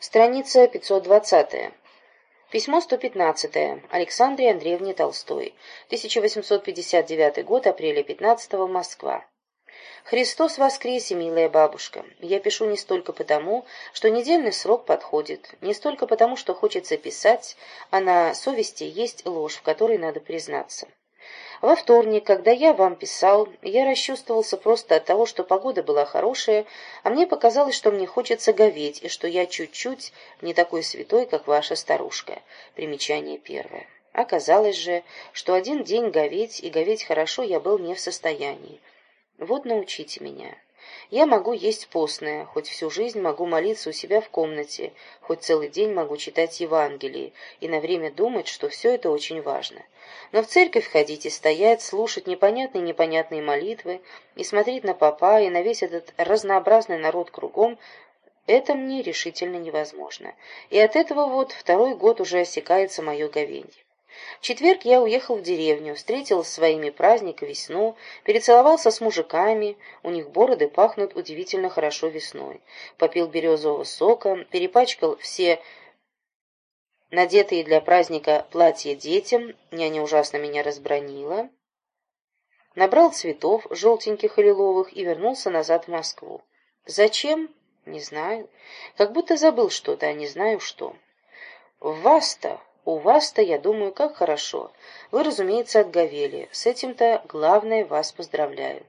Страница 520. Письмо 115. Александре Андреевне Толстой. 1859 год, апреля 15 Москва. Христос воскресе, милая бабушка. Я пишу не столько потому, что недельный срок подходит, не столько потому, что хочется писать, а на совести есть ложь, в которой надо признаться. Во вторник, когда я вам писал, я расчувствовался просто от того, что погода была хорошая, а мне показалось, что мне хочется говеть, и что я чуть-чуть не такой святой, как ваша старушка. Примечание первое. Оказалось же, что один день говеть, и говеть хорошо я был не в состоянии. Вот научите меня. Я могу есть постное, хоть всю жизнь могу молиться у себя в комнате, хоть целый день могу читать Евангелие и на время думать, что все это очень важно. Но в церковь ходить и стоять, слушать непонятные-непонятные молитвы и смотреть на папа и на весь этот разнообразный народ кругом — это мне решительно невозможно. И от этого вот второй год уже осекается мое говенье. В четверг я уехал в деревню, встретил своими праздник весну, перецеловался с мужиками, у них бороды пахнут удивительно хорошо весной, попил березового сока, перепачкал все надетые для праздника платья детям, няня ужасно меня разбронила, набрал цветов, желтеньких и лиловых, и вернулся назад в Москву. Зачем? Не знаю. Как будто забыл что-то, а не знаю что. В вас-то у вас-то, я думаю, как хорошо. Вы, разумеется, отговели. С этим-то главное вас поздравляю.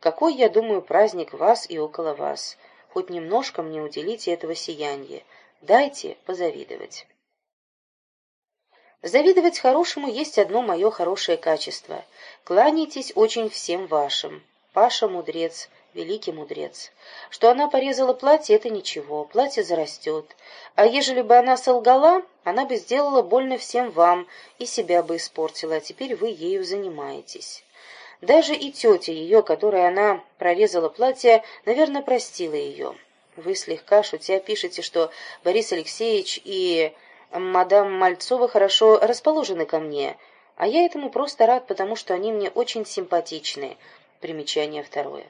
Какой, я думаю, праздник вас и около вас. Хоть немножко мне уделите этого сияния. Дайте позавидовать. Завидовать хорошему есть одно мое хорошее качество. Кланяйтесь очень всем вашим. Паша мудрец, великий мудрец. Что она порезала платье, это ничего, платье зарастет. А ежели бы она солгала, она бы сделала больно всем вам и себя бы испортила, а теперь вы ею занимаетесь. Даже и тетя ее, которой она прорезала платье, наверное, простила ее. Вы слегка шутя пишете, что Борис Алексеевич и мадам Мальцова хорошо расположены ко мне, а я этому просто рад, потому что они мне очень симпатичны. Примечание второе.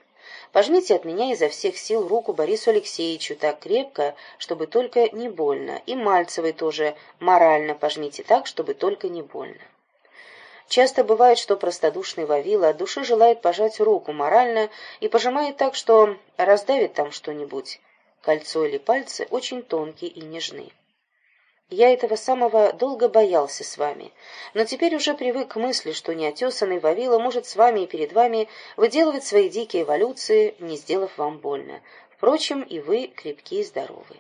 Пожмите от меня изо всех сил руку Борису Алексеевичу так крепко, чтобы только не больно, и Мальцевой тоже морально пожмите так, чтобы только не больно. Часто бывает, что простодушный Вавила от души желает пожать руку морально и пожимает так, что раздавит там что-нибудь. Кольцо или пальцы очень тонкие и нежны. Я этого самого долго боялся с вами, но теперь уже привык к мысли, что неотесанный Вавила может с вами и перед вами выделывать свои дикие эволюции, не сделав вам больно. Впрочем, и вы крепкие и здоровы.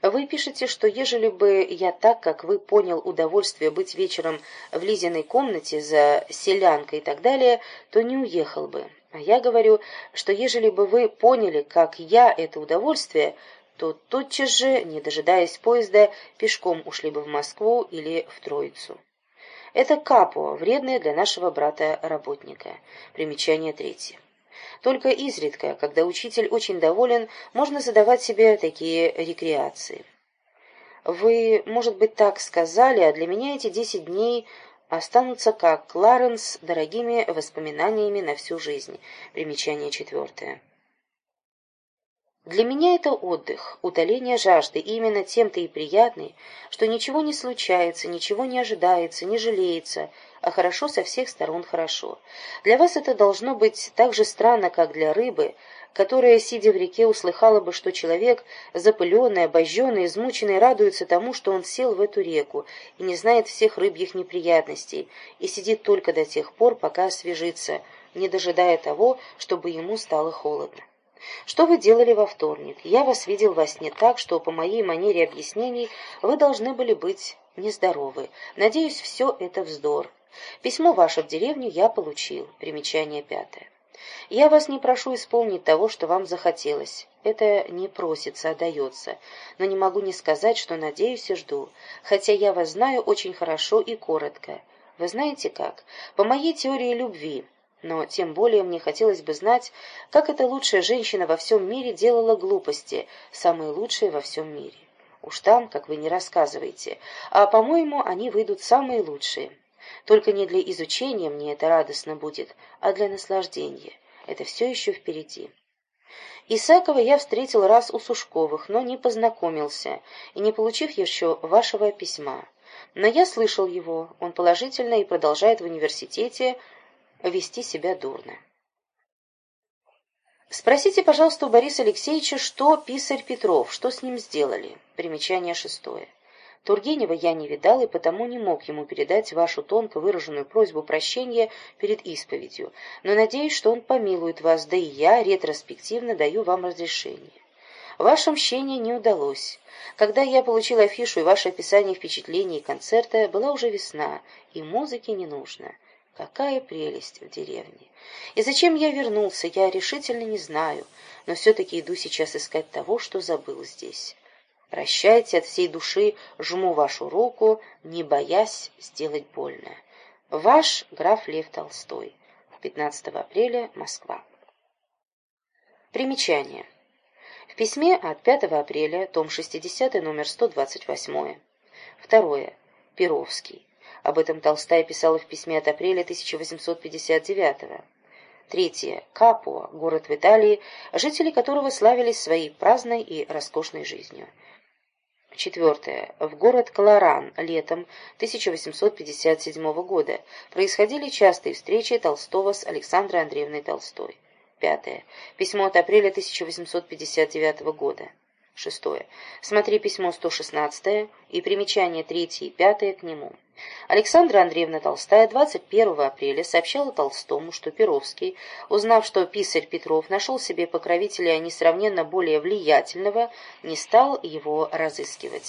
Вы пишете, что ежели бы я так, как вы понял удовольствие быть вечером в Лизиной комнате за селянкой и так далее, то не уехал бы. А я говорю, что ежели бы вы поняли, как я это удовольствие, то тотчас же, не дожидаясь поезда, пешком ушли бы в Москву или в Троицу. Это капо, вредное для нашего брата-работника. Примечание третье. Только изредка, когда учитель очень доволен, можно задавать себе такие рекреации. Вы, может быть, так сказали, а для меня эти десять дней останутся как Кларенс дорогими воспоминаниями на всю жизнь. Примечание четвертое. Для меня это отдых, утоление жажды, и именно тем-то и приятный, что ничего не случается, ничего не ожидается, не жалеется, а хорошо со всех сторон хорошо. Для вас это должно быть так же странно, как для рыбы, которая, сидя в реке, услыхала бы, что человек, запыленный, обожженный, измученный, радуется тому, что он сел в эту реку и не знает всех рыбьих неприятностей, и сидит только до тех пор, пока освежится, не дожидая того, чтобы ему стало холодно. Что вы делали во вторник? Я вас видел во сне так, что по моей манере объяснений вы должны были быть нездоровы. Надеюсь, все это вздор. Письмо ваше в деревню я получил. Примечание пятое. Я вас не прошу исполнить того, что вам захотелось. Это не просится, а дается. Но не могу не сказать, что надеюсь и жду. Хотя я вас знаю очень хорошо и коротко. Вы знаете как? По моей теории любви но тем более мне хотелось бы знать, как эта лучшая женщина во всем мире делала глупости, самые лучшие во всем мире. Уж там, как вы не рассказываете, а, по-моему, они выйдут самые лучшие. Только не для изучения мне это радостно будет, а для наслаждения. Это все еще впереди. Исакова я встретил раз у Сушковых, но не познакомился, и не получив еще вашего письма. Но я слышал его, он положительно и продолжает в университете вести себя дурно. Спросите, пожалуйста, у Бориса Алексеевича, что писарь Петров, что с ним сделали. Примечание шестое. Тургенева я не видал и потому не мог ему передать вашу тонко выраженную просьбу прощения перед исповедью, но надеюсь, что он помилует вас, да и я ретроспективно даю вам разрешение. Ваше мщение не удалось. Когда я получил афишу и ваше описание впечатлений концерта, была уже весна, и музыки не нужно. Какая прелесть в деревне! И зачем я вернулся, я решительно не знаю, но все-таки иду сейчас искать того, что забыл здесь. Прощайте от всей души, жму вашу руку, не боясь сделать больно. Ваш граф Лев Толстой. 15 апреля, Москва. Примечание. В письме от 5 апреля, том 60, номер 128. Второе. Перовский. Об этом Толстая писала в письме от апреля 1859 -го. Третье. Капуа, город в Италии, жители которого славились своей праздной и роскошной жизнью. Четвертое. В город Колоран летом 1857 года происходили частые встречи Толстого с Александрой Андреевной Толстой. Пятое. Письмо от апреля 1859 года. Шестое. Смотри письмо 116 и примечание 3 и 5 к нему. Александра Андреевна Толстая 21 апреля сообщала Толстому, что Перовский, узнав, что писарь Петров нашел себе покровителя несравненно более влиятельного, не стал его разыскивать.